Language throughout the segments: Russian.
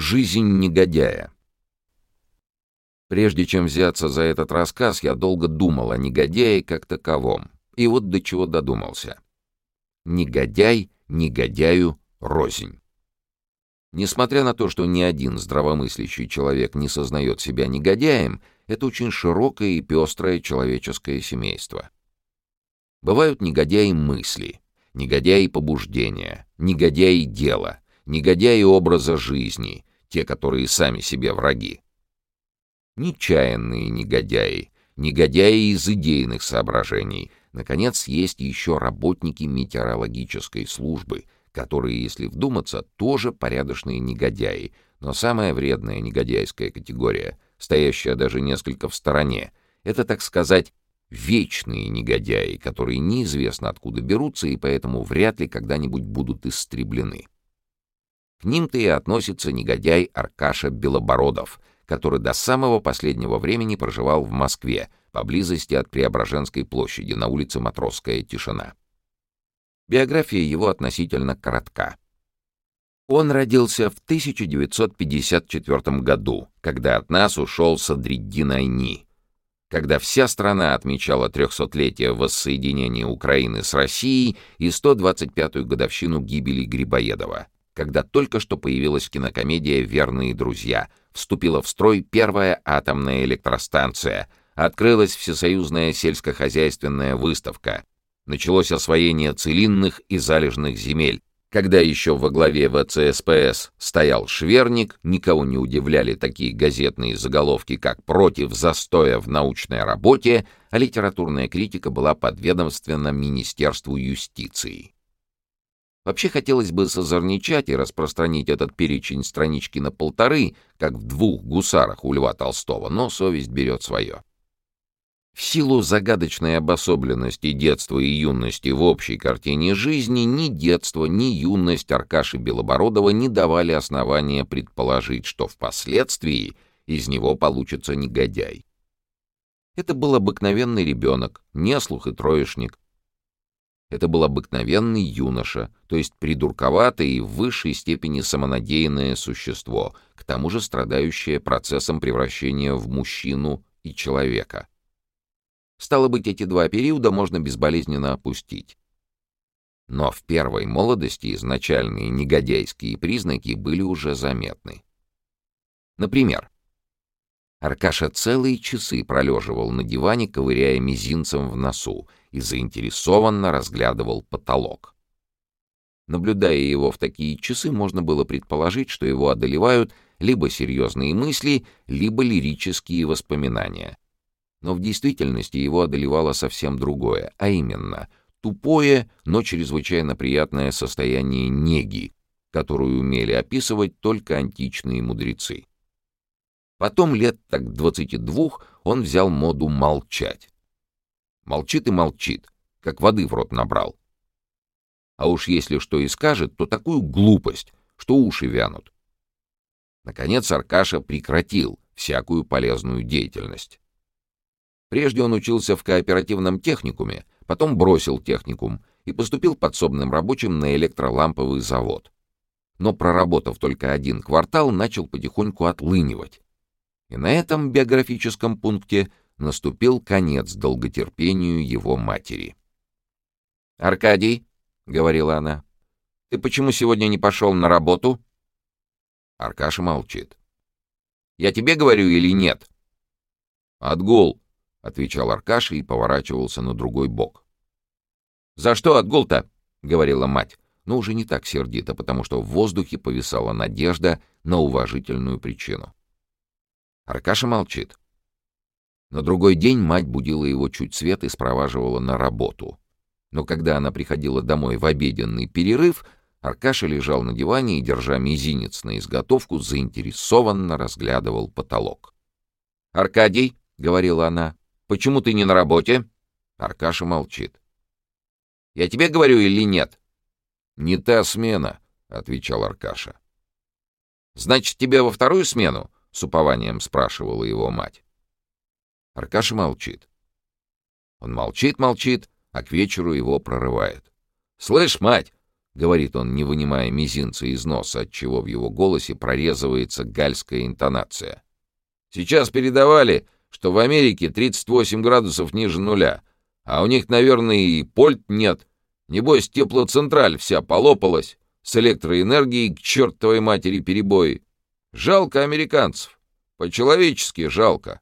Жизнь негодяя. Прежде чем взяться за этот рассказ, я долго думал о негодяе как таковом. И вот до чего додумался. Негодяй, негодяю, рознь. Несмотря на то, что ни один здравомыслящий человек не сознает себя негодяем, это очень широкое и пестрое человеческое семейство. Бывают негодяи мысли, негодяи побуждения, негодяи дела, негодяи образа жизни, те, которые сами себе враги. Нечаянные негодяи, негодяи из идейных соображений. Наконец, есть еще работники метеорологической службы, которые, если вдуматься, тоже порядочные негодяи, но самая вредная негодяйская категория, стоящая даже несколько в стороне, это, так сказать, вечные негодяи, которые неизвестно откуда берутся и поэтому вряд ли когда-нибудь будут истреблены. К ним-то и относится негодяй Аркаша Белобородов, который до самого последнего времени проживал в Москве, поблизости от Преображенской площади, на улице Матросская тишина. Биография его относительно коротка. Он родился в 1954 году, когда от нас ушел Садриддин Айни. Когда вся страна отмечала 300-летие воссоединения Украины с Россией и 125-ю годовщину гибели Грибоедова — когда только что появилась кинокомедия «Верные друзья», вступила в строй первая атомная электростанция, открылась всесоюзная сельскохозяйственная выставка, началось освоение целинных и залежных земель, когда еще во главе ВЦСПС стоял Шверник, никого не удивляли такие газетные заголовки, как «Против застоя в научной работе», а литературная критика была подведомственна Министерству юстиции. Вообще хотелось бы созорничать и распространить этот перечень странички на полторы, как в двух гусарах у Льва Толстого, но совесть берет свое. В силу загадочной обособленности детства и юности в общей картине жизни ни детство, ни юность Аркаши Белобородова не давали основания предположить, что впоследствии из него получится негодяй. Это был обыкновенный ребенок, неслух и троечник, это был обыкновенный юноша, то есть придурковатое и в высшей степени самонадеянное существо, к тому же страдающее процессом превращения в мужчину и человека. Стало быть, эти два периода можно безболезненно опустить. Но в первой молодости изначальные негодяйские признаки были уже заметны. Например, Аркаша целые часы пролеживал на диване, ковыряя мизинцем в носу, и заинтересованно разглядывал потолок. Наблюдая его в такие часы, можно было предположить, что его одолевают либо серьезные мысли, либо лирические воспоминания. Но в действительности его одолевало совсем другое, а именно тупое, но чрезвычайно приятное состояние неги, которую умели описывать только античные мудрецы. Потом лет так двадцати двух он взял моду молчать. Молчит и молчит, как воды в рот набрал. А уж если что и скажет, то такую глупость, что уши вянут. Наконец Аркаша прекратил всякую полезную деятельность. Прежде он учился в кооперативном техникуме, потом бросил техникум и поступил подсобным рабочим на электроламповый завод. Но проработав только один квартал, начал потихоньку отлынивать. И на этом биографическом пункте наступил конец долготерпению его матери. «Аркадий», — говорила она, — «ты почему сегодня не пошел на работу?» Аркаша молчит. «Я тебе говорю или нет?» «Отгул», — отвечал Аркаша и поворачивался на другой бок. «За что отгул-то?» — говорила мать, но уже не так сердито, потому что в воздухе повисала надежда на уважительную причину. Аркаша молчит. На другой день мать будила его чуть свет и спроваживала на работу. Но когда она приходила домой в обеденный перерыв, Аркаша лежал на диване и, держа мизинец на изготовку, заинтересованно разглядывал потолок. «Аркадий», — говорила она, — «почему ты не на работе?» Аркаша молчит. «Я тебе говорю или нет?» «Не та смена», — отвечал Аркаша. «Значит, тебе во вторую смену?» — с упованием спрашивала его мать. Аркаша молчит. Он молчит-молчит, а к вечеру его прорывает. «Слышь, мать!» — говорит он, не вынимая мизинца из носа, отчего в его голосе прорезывается гальская интонация. «Сейчас передавали, что в Америке 38 градусов ниже нуля, а у них, наверное, и польт нет. Небось, теплоцентраль вся полопалась, с электроэнергией к чертовой матери перебои. Жалко американцев, по-человечески жалко».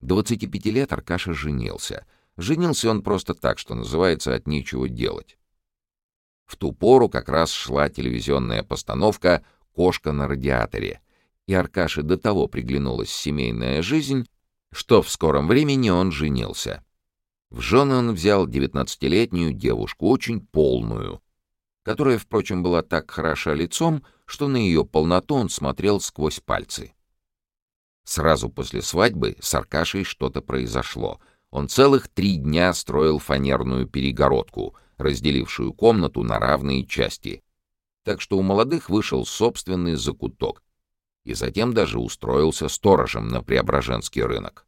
25 лет Аркаша женился. Женился он просто так, что называется, от нечего делать. В ту пору как раз шла телевизионная постановка «Кошка на радиаторе», и Аркаше до того приглянулась семейная жизнь, что в скором времени он женился. В жены он взял девятнадцатилетнюю девушку, очень полную, которая, впрочем, была так хороша лицом, что на ее полноту он смотрел сквозь пальцы. Сразу после свадьбы с Аркашей что-то произошло. Он целых три дня строил фанерную перегородку, разделившую комнату на равные части. Так что у молодых вышел собственный закуток, и затем даже устроился сторожем на Преображенский рынок.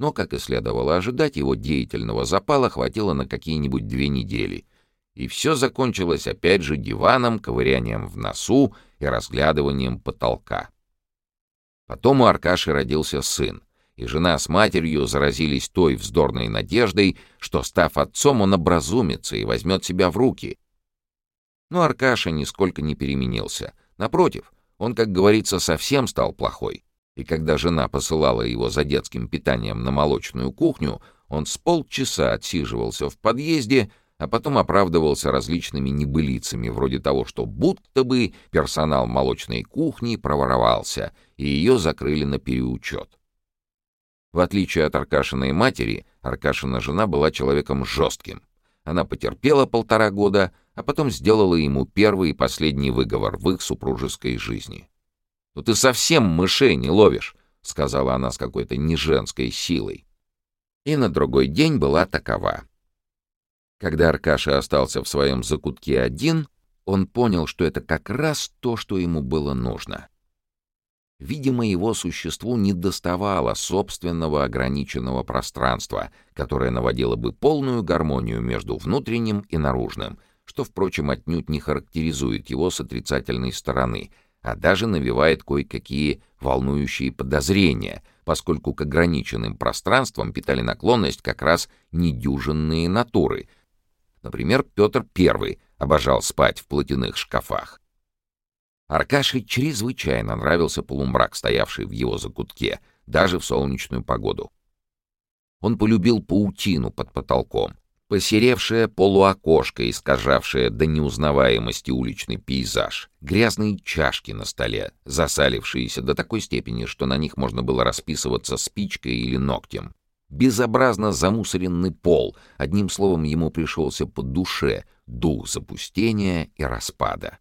Но, как и следовало ожидать, его деятельного запала хватило на какие-нибудь две недели, и все закончилось опять же диваном, ковырянием в носу и разглядыванием потолка. Потом у Аркаши родился сын, и жена с матерью заразились той вздорной надеждой, что, став отцом, он образумится и возьмет себя в руки. Но Аркаша нисколько не переменился. Напротив, он, как говорится, совсем стал плохой. И когда жена посылала его за детским питанием на молочную кухню, он с полчаса отсиживался в подъезде, а потом оправдывался различными небылицами, вроде того, что будто бы персонал молочной кухни проворовался, и ее закрыли на переучет. В отличие от Аркашиной матери, Аркашина жена была человеком жестким. Она потерпела полтора года, а потом сделала ему первый и последний выговор в их супружеской жизни. «Ну ты совсем мышей не ловишь», — сказала она с какой-то неженской силой. И на другой день была такова. Когда Аркаша остался в своем закутке один, он понял, что это как раз то, что ему было нужно. Видимо, его существу не доставало собственного ограниченного пространства, которое наводило бы полную гармонию между внутренним и наружным, что, впрочем, отнюдь не характеризует его с отрицательной стороны, а даже навевает кое-какие волнующие подозрения, поскольку к ограниченным пространствам питали наклонность как раз недюжинные натуры. Например, Петр I обожал спать в платяных шкафах. Аркаше чрезвычайно нравился полумрак, стоявший в его закутке, даже в солнечную погоду. Он полюбил паутину под потолком, посеревшее полуокошко, искажавшее до неузнаваемости уличный пейзаж, грязные чашки на столе, засалившиеся до такой степени, что на них можно было расписываться спичкой или ногтем, безобразно замусоренный пол, одним словом, ему пришелся по душе дух запустения и распада.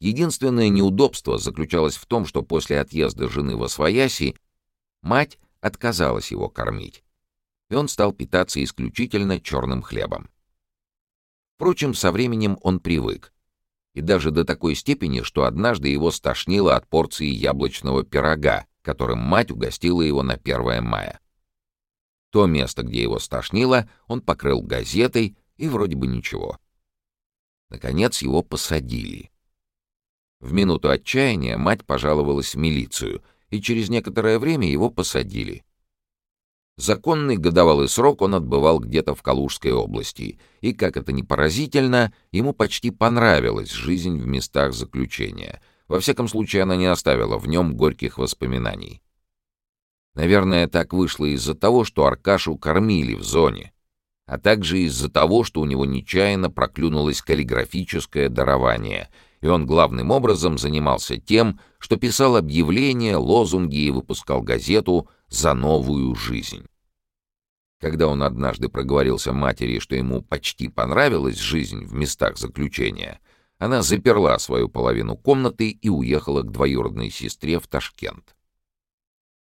Единственное неудобство заключалось в том, что после отъезда жены во свояси мать отказалась его кормить, и он стал питаться исключительно черным хлебом. Впрочем, со временем он привык, и даже до такой степени, что однажды его стошнило от порции яблочного пирога, которым мать угостила его на 1 мая. То место, где его стошнило, он покрыл газетой, и вроде бы ничего. Наконец его посадили. В минуту отчаяния мать пожаловалась в милицию, и через некоторое время его посадили. Законный годовалый срок он отбывал где-то в Калужской области, и, как это ни поразительно, ему почти понравилась жизнь в местах заключения. Во всяком случае, она не оставила в нем горьких воспоминаний. Наверное, так вышло из-за того, что Аркашу кормили в зоне, а также из-за того, что у него нечаянно проклюнулось каллиграфическое дарование — и он главным образом занимался тем, что писал объявления, лозунги и выпускал газету «За новую жизнь». Когда он однажды проговорился матери, что ему почти понравилась жизнь в местах заключения, она заперла свою половину комнаты и уехала к двоюродной сестре в Ташкент.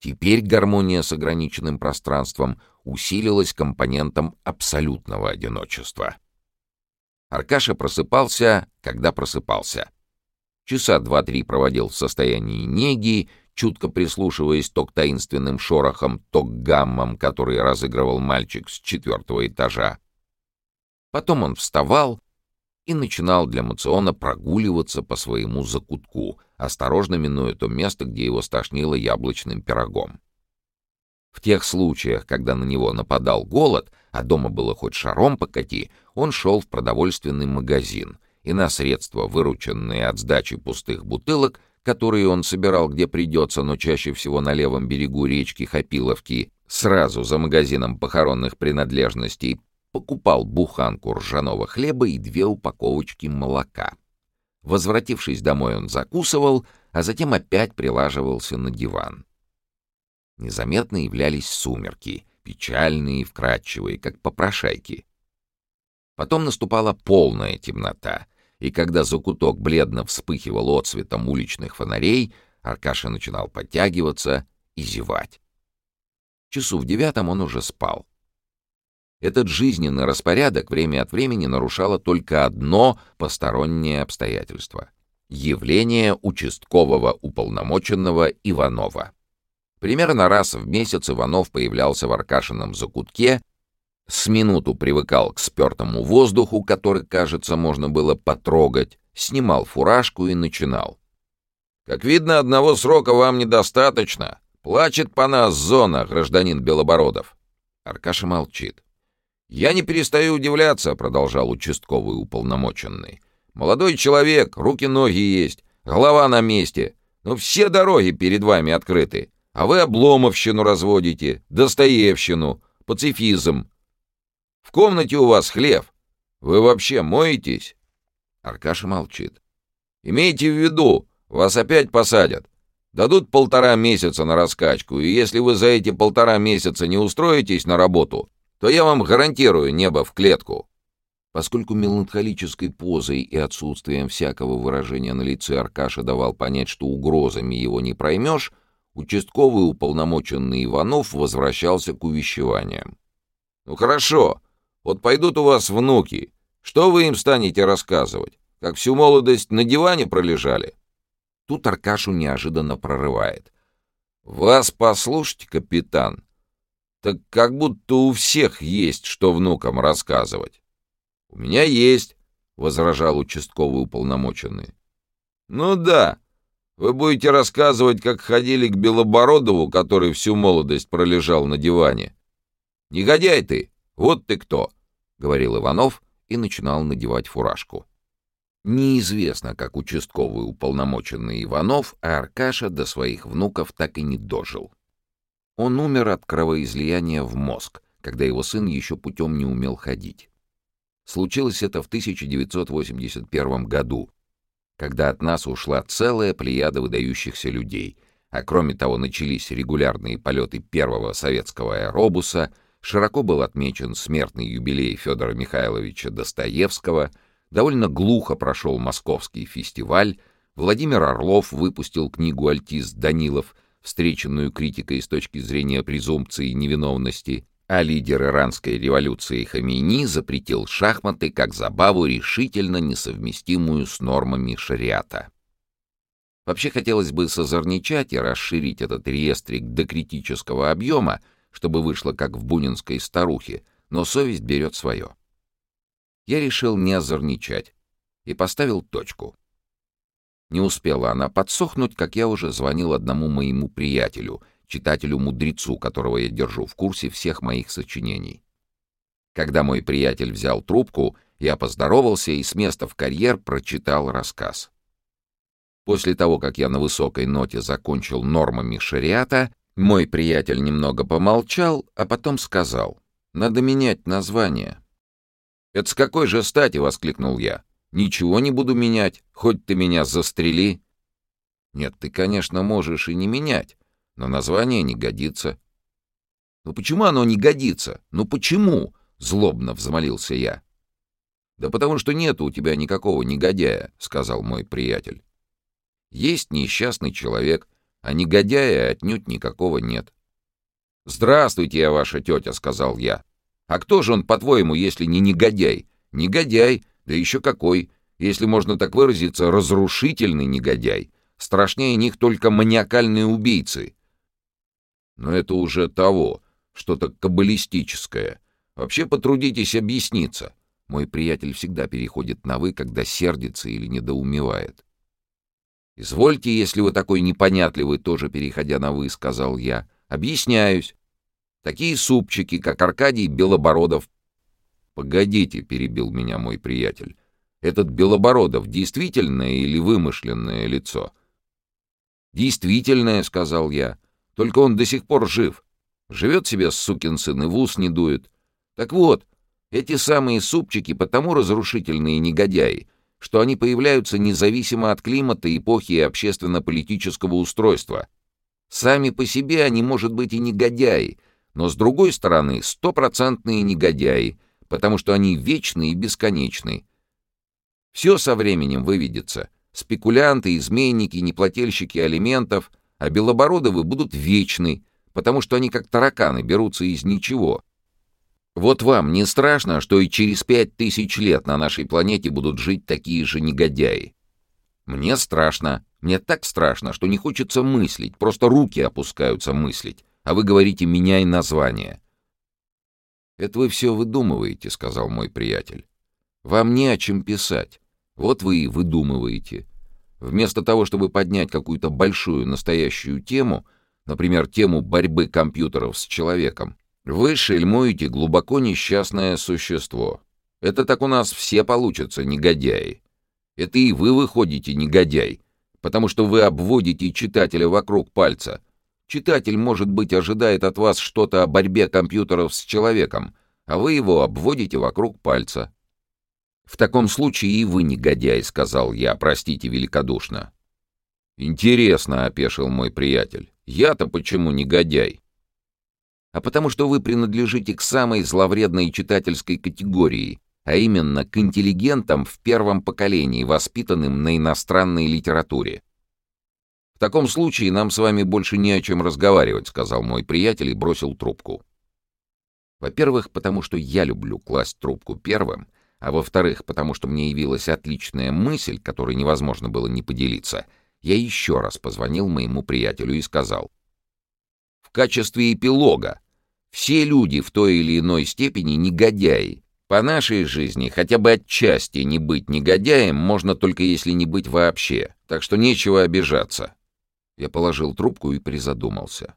Теперь гармония с ограниченным пространством усилилась компонентом абсолютного одиночества — Аркаша просыпался, когда просыпался. Часа два-три проводил в состоянии неги, чутко прислушиваясь то к таинственным шорохам, то к гаммам, которые разыгрывал мальчик с четвертого этажа. Потом он вставал, и начинал для Мациона прогуливаться по своему закутку, осторожно минуя то место, где его стошнило яблочным пирогом. В тех случаях, когда на него нападал голод, а дома было хоть шаром покати, он шел в продовольственный магазин и на средства, вырученные от сдачи пустых бутылок, которые он собирал где придется, но чаще всего на левом берегу речки Хапиловки, сразу за магазином похоронных принадлежностей, покупал буханку ржаного хлеба и две упаковочки молока. Возвратившись домой, он закусывал, а затем опять прилаживался на диван. Незаметно являлись сумерки, печальные и вкрадчивые, как попрошайки. Потом наступала полная темнота, и когда закуток бледно вспыхивал отцветом уличных фонарей, Аркаша начинал подтягиваться и зевать. Часу в девятом он уже спал. Этот жизненный распорядок время от времени нарушало только одно постороннее обстоятельство — явление участкового уполномоченного Иванова. Примерно раз в месяц Иванов появлялся в Аркашином закутке, с минуту привыкал к спертому воздуху, который, кажется, можно было потрогать, снимал фуражку и начинал. «Как видно, одного срока вам недостаточно. Плачет по нас зона, гражданин Белобородов». Аркаша молчит. «Я не перестаю удивляться», — продолжал участковый уполномоченный. «Молодой человек, руки-ноги есть, голова на месте, но все дороги перед вами открыты. А вы обломовщину разводите, достоевщину, пацифизм. В комнате у вас хлев. Вы вообще моетесь?» Аркаша молчит. «Имейте в виду, вас опять посадят. Дадут полтора месяца на раскачку, и если вы за эти полтора месяца не устроитесь на работу, то я вам гарантирую небо в клетку». Поскольку меланхолической позой и отсутствием всякого выражения на лице Аркаша давал понять, что угрозами его не проймешь, Участковый уполномоченный Иванов возвращался к увещеваниям. «Ну хорошо, вот пойдут у вас внуки. Что вы им станете рассказывать? Как всю молодость на диване пролежали?» Тут Аркашу неожиданно прорывает. «Вас послушать, капитан, так как будто у всех есть, что внукам рассказывать». «У меня есть», — возражал участковый уполномоченный. «Ну да, вы будете рассказывать, как ходили к Белобородову, который всю молодость пролежал на диване. «Негодяй ты! Вот ты кто!» — говорил Иванов и начинал надевать фуражку. Неизвестно, как участковый уполномоченный Иванов, а Аркаша до своих внуков так и не дожил. Он умер от кровоизлияния в мозг, когда его сын еще путем не умел ходить. Случилось это в 1981 году, когда от нас ушла целая плеяда выдающихся людей, а кроме того начались регулярные полеты первого советского аэробуса, широко был отмечен смертный юбилей Федора Михайловича Достоевского, довольно глухо прошел московский фестиваль, Владимир Орлов выпустил книгу «Альтист Данилов», встреченную критикой с точки зрения презумпции невиновности, а лидер иранской революции Хамини запретил шахматы как забаву, решительно несовместимую с нормами шариата. Вообще хотелось бы созорничать и расширить этот реестрик до критического объема, чтобы вышло как в бунинской старухе, но совесть берет свое. Я решил не озорничать и поставил точку. Не успела она подсохнуть, как я уже звонил одному моему приятелю, читателю-мудрецу, которого я держу в курсе всех моих сочинений. Когда мой приятель взял трубку, я поздоровался и с места в карьер прочитал рассказ. После того, как я на высокой ноте закончил нормами шариата, мой приятель немного помолчал, а потом сказал, «Надо менять название». «Это с какой же стати?» — воскликнул я. «Ничего не буду менять, хоть ты меня застрели». «Нет, ты, конечно, можешь и не менять, но название не годится. «Ну почему оно не годится? Ну почему?» — злобно взмолился я. «Да потому что нет у тебя никакого негодяя», — сказал мой приятель. «Есть несчастный человек, а негодяя отнюдь никакого нет». «Здравствуйте, я ваша тетя», — сказал я. «А кто же он, по-твоему, если не негодяй? Негодяй, да еще какой, если можно так выразиться, разрушительный негодяй. Страшнее них только маниакальные убийцы. Но это уже того, что-то каббалистическое. Вообще потрудитесь объясниться. Мой приятель всегда переходит на «вы», когда сердится или недоумевает. «Извольте, если вы такой непонятливый, тоже переходя на «вы», — сказал я. «Объясняюсь. Такие супчики, как Аркадий Белобородов». «Погодите», — перебил меня мой приятель. «Этот Белобородов действительное или вымышленное лицо?» «Действительное», — сказал я. «Только он до сих пор жив. Живет себе сукин сын и в ус не дует. Так вот, эти самые супчики потому разрушительные негодяи, что они появляются независимо от климата, эпохи и общественно-политического устройства. Сами по себе они, может быть, и негодяи, но, с другой стороны, стопроцентные негодяи, потому что они вечны и бесконечны. Все со временем выведется. Спекулянты, изменники, неплательщики алиментов, а Белобородовы будут вечны, потому что они как тараканы берутся из ничего. Вот вам не страшно, что и через пять тысяч лет на нашей планете будут жить такие же негодяи? Мне страшно. Мне так страшно, что не хочется мыслить, просто руки опускаются мыслить, а вы говорите «меняй название». «Это вы все выдумываете», — сказал мой приятель. «Вам не о чем писать. Вот вы и выдумываете. Вместо того, чтобы поднять какую-то большую настоящую тему, например, тему борьбы компьютеров с человеком, вы шельмуете глубоко несчастное существо. Это так у нас все получатся, негодяи. Это и вы выходите негодяй, потому что вы обводите читателя вокруг пальца. Читатель, может быть, ожидает от вас что-то о борьбе компьютеров с человеком, а вы его обводите вокруг пальца. «В таком случае и вы негодяй», — сказал я, простите великодушно. «Интересно», — опешил мой приятель. «Я-то почему негодяй?» а потому что вы принадлежите к самой зловредной читательской категории, а именно к интеллигентам в первом поколении, воспитанным на иностранной литературе. «В таком случае нам с вами больше не о чем разговаривать», — сказал мой приятель и бросил трубку. Во-первых, потому что я люблю класть трубку первым, а во-вторых, потому что мне явилась отличная мысль, которой невозможно было не поделиться, я еще раз позвонил моему приятелю и сказал — в качестве эпилога. Все люди в той или иной степени негодяи. По нашей жизни хотя бы отчасти не быть негодяем можно только если не быть вообще, так что нечего обижаться. Я положил трубку и призадумался.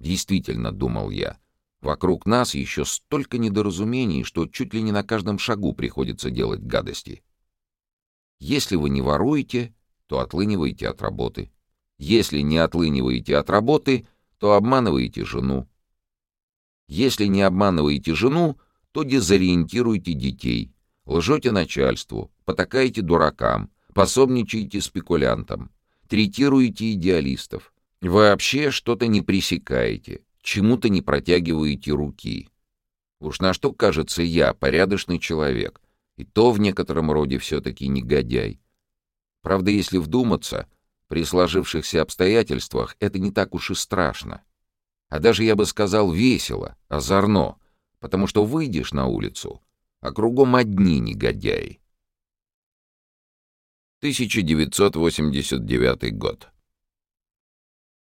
Действительно, думал я, вокруг нас еще столько недоразумений, что чуть ли не на каждом шагу приходится делать гадости. Если вы не воруете, то отлыниваете от работы. Если не отлыниваете от работы — то обманываете жену. Если не обманываете жену, то дезориентируете детей, лжете начальству, потакаете дуракам, пособничаете спекулянтам, третируете идеалистов, вообще что-то не пресекаете, чему-то не протягиваете руки. Уж на что, кажется, я порядочный человек, и то в некотором роде все-таки негодяй. Правда, если вдуматься — при сложившихся обстоятельствах это не так уж и страшно. А даже, я бы сказал, весело, озорно, потому что выйдешь на улицу, а кругом одни негодяи. 1989 год.